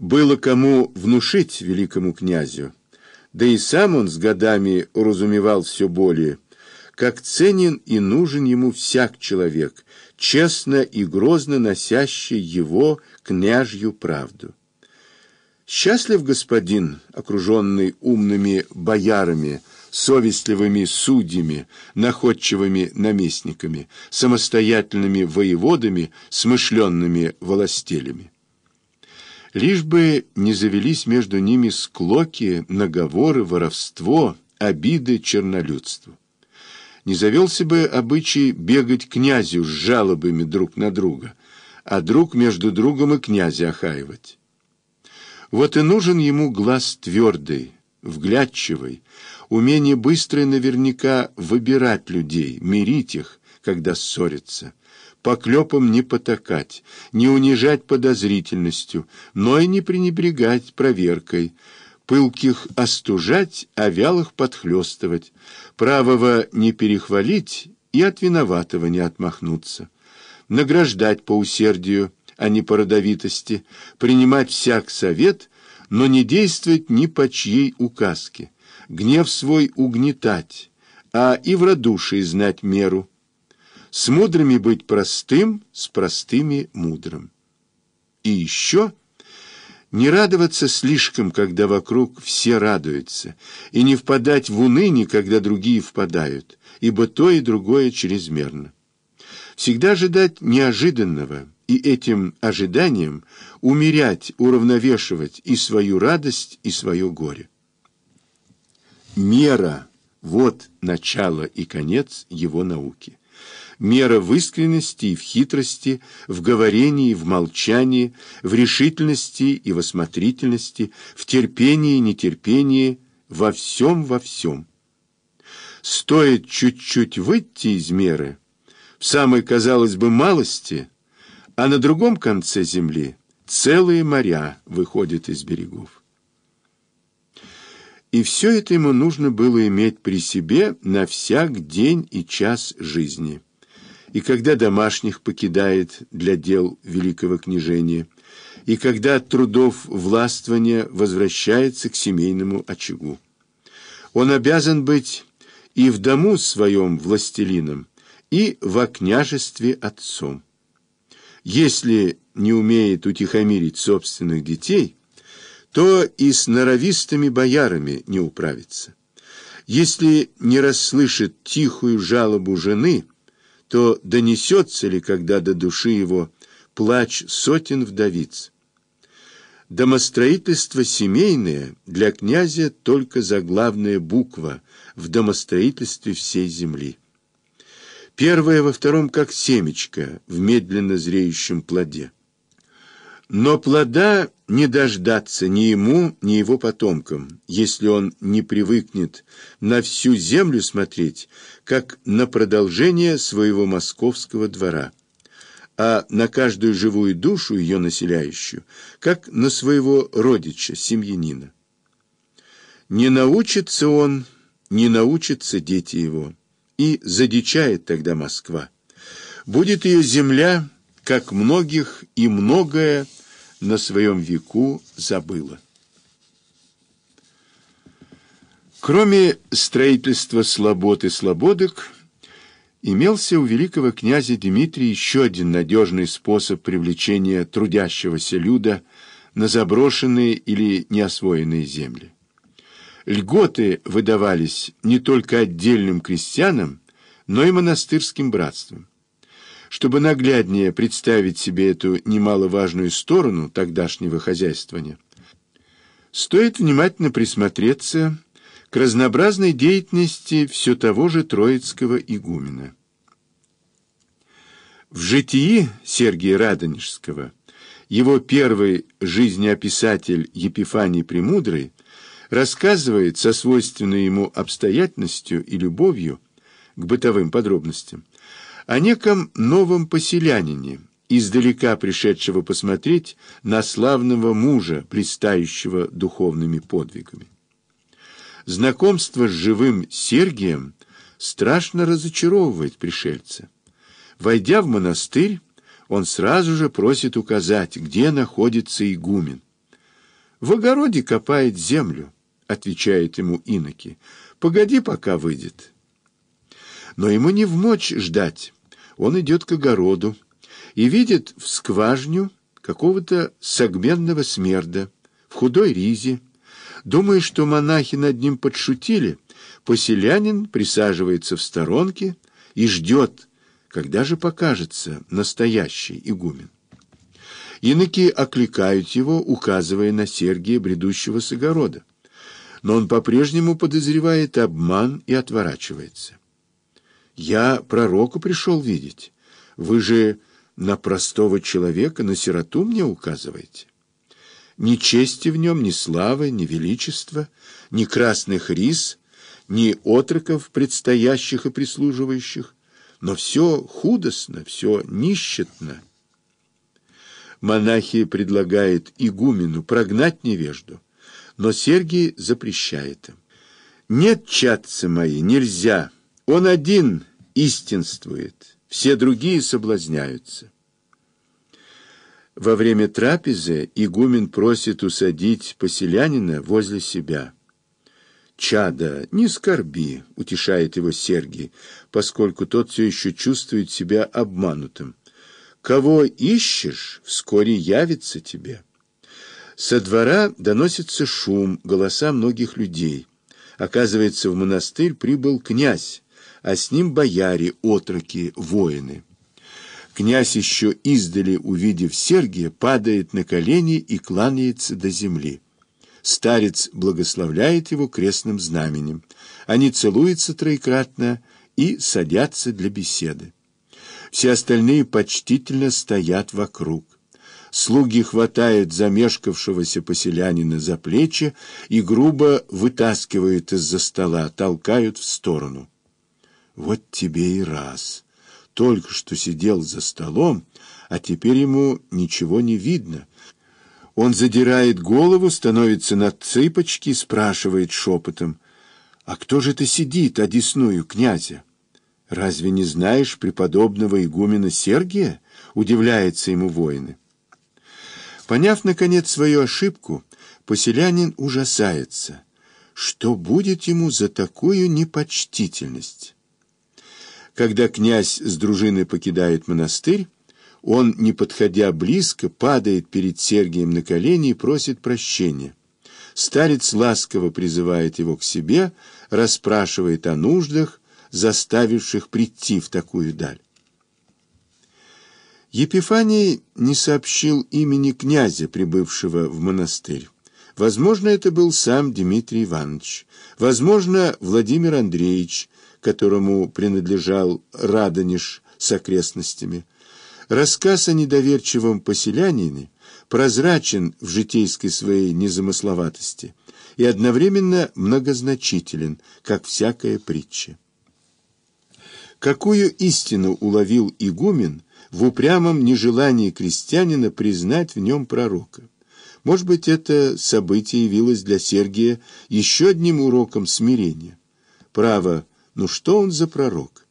Было кому внушить великому князю, да и сам он с годами уразумевал все более, как ценен и нужен ему всяк человек, честно и грозно носящий его княжью правду. Счастлив господин, окруженный умными боярами, совестливыми судьями, находчивыми наместниками, самостоятельными воеводами, смышленными властелями. Лишь бы не завелись между ними склоки, наговоры, воровство, обиды чернолюдству. Не завелся бы обычай бегать князю с жалобами друг на друга, а друг между другом и князя охаивать. Вот и нужен ему глаз твердый, вглядчивый, умение быстро и наверняка выбирать людей, мирить их, когда ссорятся, поклепам не потакать, не унижать подозрительностью, но и не пренебрегать проверкой, пылких остужать, а вялых подхлестывать, правого не перехвалить и от виноватого не отмахнуться, награждать по усердию, а не по родовитости, принимать всяк совет, но не действовать ни по чьей указке, гнев свой угнетать, а и в радушии знать меру, с мудрыми быть простым, с простыми мудрым. И еще не радоваться слишком, когда вокруг все радуются, и не впадать в уныние, когда другие впадают, ибо то и другое чрезмерно. Всегда ожидать неожиданного, и этим ожиданием умерять, уравновешивать и свою радость, и свое горе. Мера – вот начало и конец его науки. Мера в искренности и в хитрости, в говорении, в молчании, в решительности и в осмотрительности, в терпении и нетерпении, во всем во всем. Стоит чуть-чуть выйти из меры, в самой, казалось бы, малости – а на другом конце земли целые моря выходят из берегов. И все это ему нужно было иметь при себе на всяк день и час жизни. И когда домашних покидает для дел великого княжения, и когда от трудов властвования возвращается к семейному очагу. Он обязан быть и в дому своем властелином, и во княжестве отцом. Если не умеет утихомирить собственных детей, то и с норовистыми боярами не управится. Если не расслышит тихую жалобу жены, то донесется ли когда до души его плач сотен вдовиц? Домостроительство семейное для князя только заглавная буква в домостроительстве всей земли. Первое во втором как семечко в медленно зреющем плоде. Но плода не дождаться ни ему, ни его потомкам, если он не привыкнет на всю землю смотреть, как на продолжение своего московского двора, а на каждую живую душу ее населяющую, как на своего родича, семьянина. Не научится он, не научатся дети его и задичает тогда Москва. Будет ее земля, как многих и многое на своем веку забыла. Кроме строительства слобод и слободок, имелся у великого князя Дмитрия еще один надежный способ привлечения трудящегося люда на заброшенные или неосвоенные земли. Льготы выдавались не только отдельным крестьянам, но и монастырским братствам. Чтобы нагляднее представить себе эту немаловажную сторону тогдашнего хозяйствования, стоит внимательно присмотреться к разнообразной деятельности все того же Троицкого игумена. В житии Сергия Радонежского его первый жизнеописатель Епифаний Премудрый рассказывает со свойственной ему обстоятельностью и любовью к бытовым подробностям о неком новом поселянине, издалека пришедшего посмотреть на славного мужа, блистающего духовными подвигами. Знакомство с живым Сергием страшно разочаровывает пришельца. Войдя в монастырь, он сразу же просит указать, где находится игумен. В огороде копает землю, отвечает ему иноки. Погоди, пока выйдет. Но ему не в мочь ждать. Он идет к огороду и видит в скважню какого-то согменного смерда в худой ризе. Думая, что монахи над ним подшутили, поселянин присаживается в сторонке и ждет, когда же покажется настоящий игумен. Иноки окликают его, указывая на Сергия, бредущего с огорода. Но он по-прежнему подозревает обман и отворачивается. «Я пророка пришел видеть. Вы же на простого человека, на сироту мне указываете. Ни чести в нем, ни славы, ни величества, ни красных рис, ни отроков, предстоящих и прислуживающих, но все худостно, все нищетно. Монахи предлагают игумену прогнать невежду, но Сергий запрещает им. «Нет, чадцы мои, нельзя, он один истинствует» все другие соблазняются. Во время трапезы игумен просит усадить поселянина возле себя. «Чада, не скорби», — утешает его Сергий, поскольку тот все еще чувствует себя обманутым. «Кого ищешь, вскоре явится тебе». Со двора доносится шум, голоса многих людей. Оказывается, в монастырь прибыл князь, а с ним бояре, отроки, воины. Князь еще издали, увидев Сергия, падает на колени и кланяется до земли. Старец благословляет его крестным знаменем. Они целуются троекратно и садятся для беседы. Все остальные почтительно стоят вокруг. Слуги хватают замешкавшегося поселянина за плечи и грубо вытаскивают из-за стола, толкают в сторону. Вот тебе и раз. Только что сидел за столом, а теперь ему ничего не видно. Он задирает голову, становится на цыпочки, спрашивает шепотом. «А кто же это сидит, одесную князя?» «Разве не знаешь преподобного игумена Сергия?» — удивляется ему воины. Поняв, наконец, свою ошибку, поселянин ужасается. Что будет ему за такую непочтительность? Когда князь с дружиной покидает монастырь, он, не подходя близко, падает перед Сергием на колени и просит прощения. Старец ласково призывает его к себе, расспрашивает о нуждах, заставивших прийти в такую даль. Епифаний не сообщил имени князя, прибывшего в монастырь. Возможно, это был сам Дмитрий Иванович, возможно, Владимир Андреевич, которому принадлежал Радонеж с окрестностями. Рассказ о недоверчивом поселянине прозрачен в житейской своей незамысловатости и одновременно многозначителен, как всякая притча. Какую истину уловил игумен в упрямом нежелании крестьянина признать в нем пророка? Может быть, это событие явилось для Сергия еще одним уроком смирения. Право, ну что он за пророк?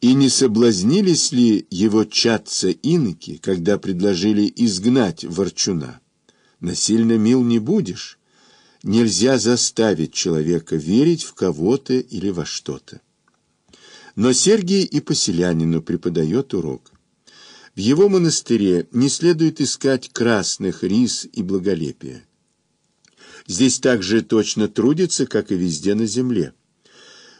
И не соблазнились ли его чатца иноки, когда предложили изгнать ворчуна? Насильно мил не будешь. Нельзя заставить человека верить в кого-то или во что-то. Но Сергий и поселянину преподает урок. В его монастыре не следует искать красных рис и благолепия. Здесь также точно трудится, как и везде на земле.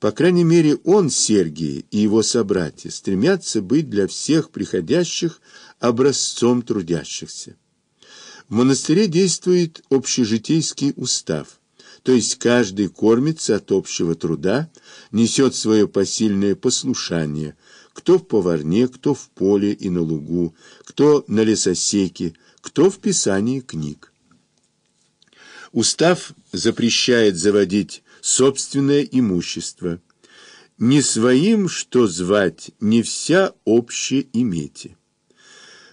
По крайней мере, он, Сергий, и его собратья стремятся быть для всех приходящих образцом трудящихся. В монастыре действует общежитейский устав, то есть каждый кормится от общего труда, несет свое посильное послушание, кто в поварне, кто в поле и на лугу, кто на лесосеке, кто в писании книг. Устав запрещает заводить собственное имущество. Не своим, что звать, не вся обще имете.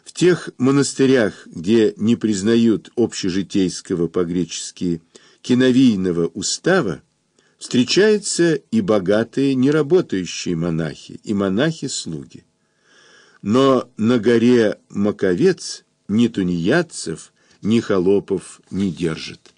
В тех монастырях, где не признают общежитейского по-гречески киновийного устава, встречаются и богатые неработающие монахи, и монахи-слуги. Но на горе Маковец ни тунеядцев, ни холопов не держит.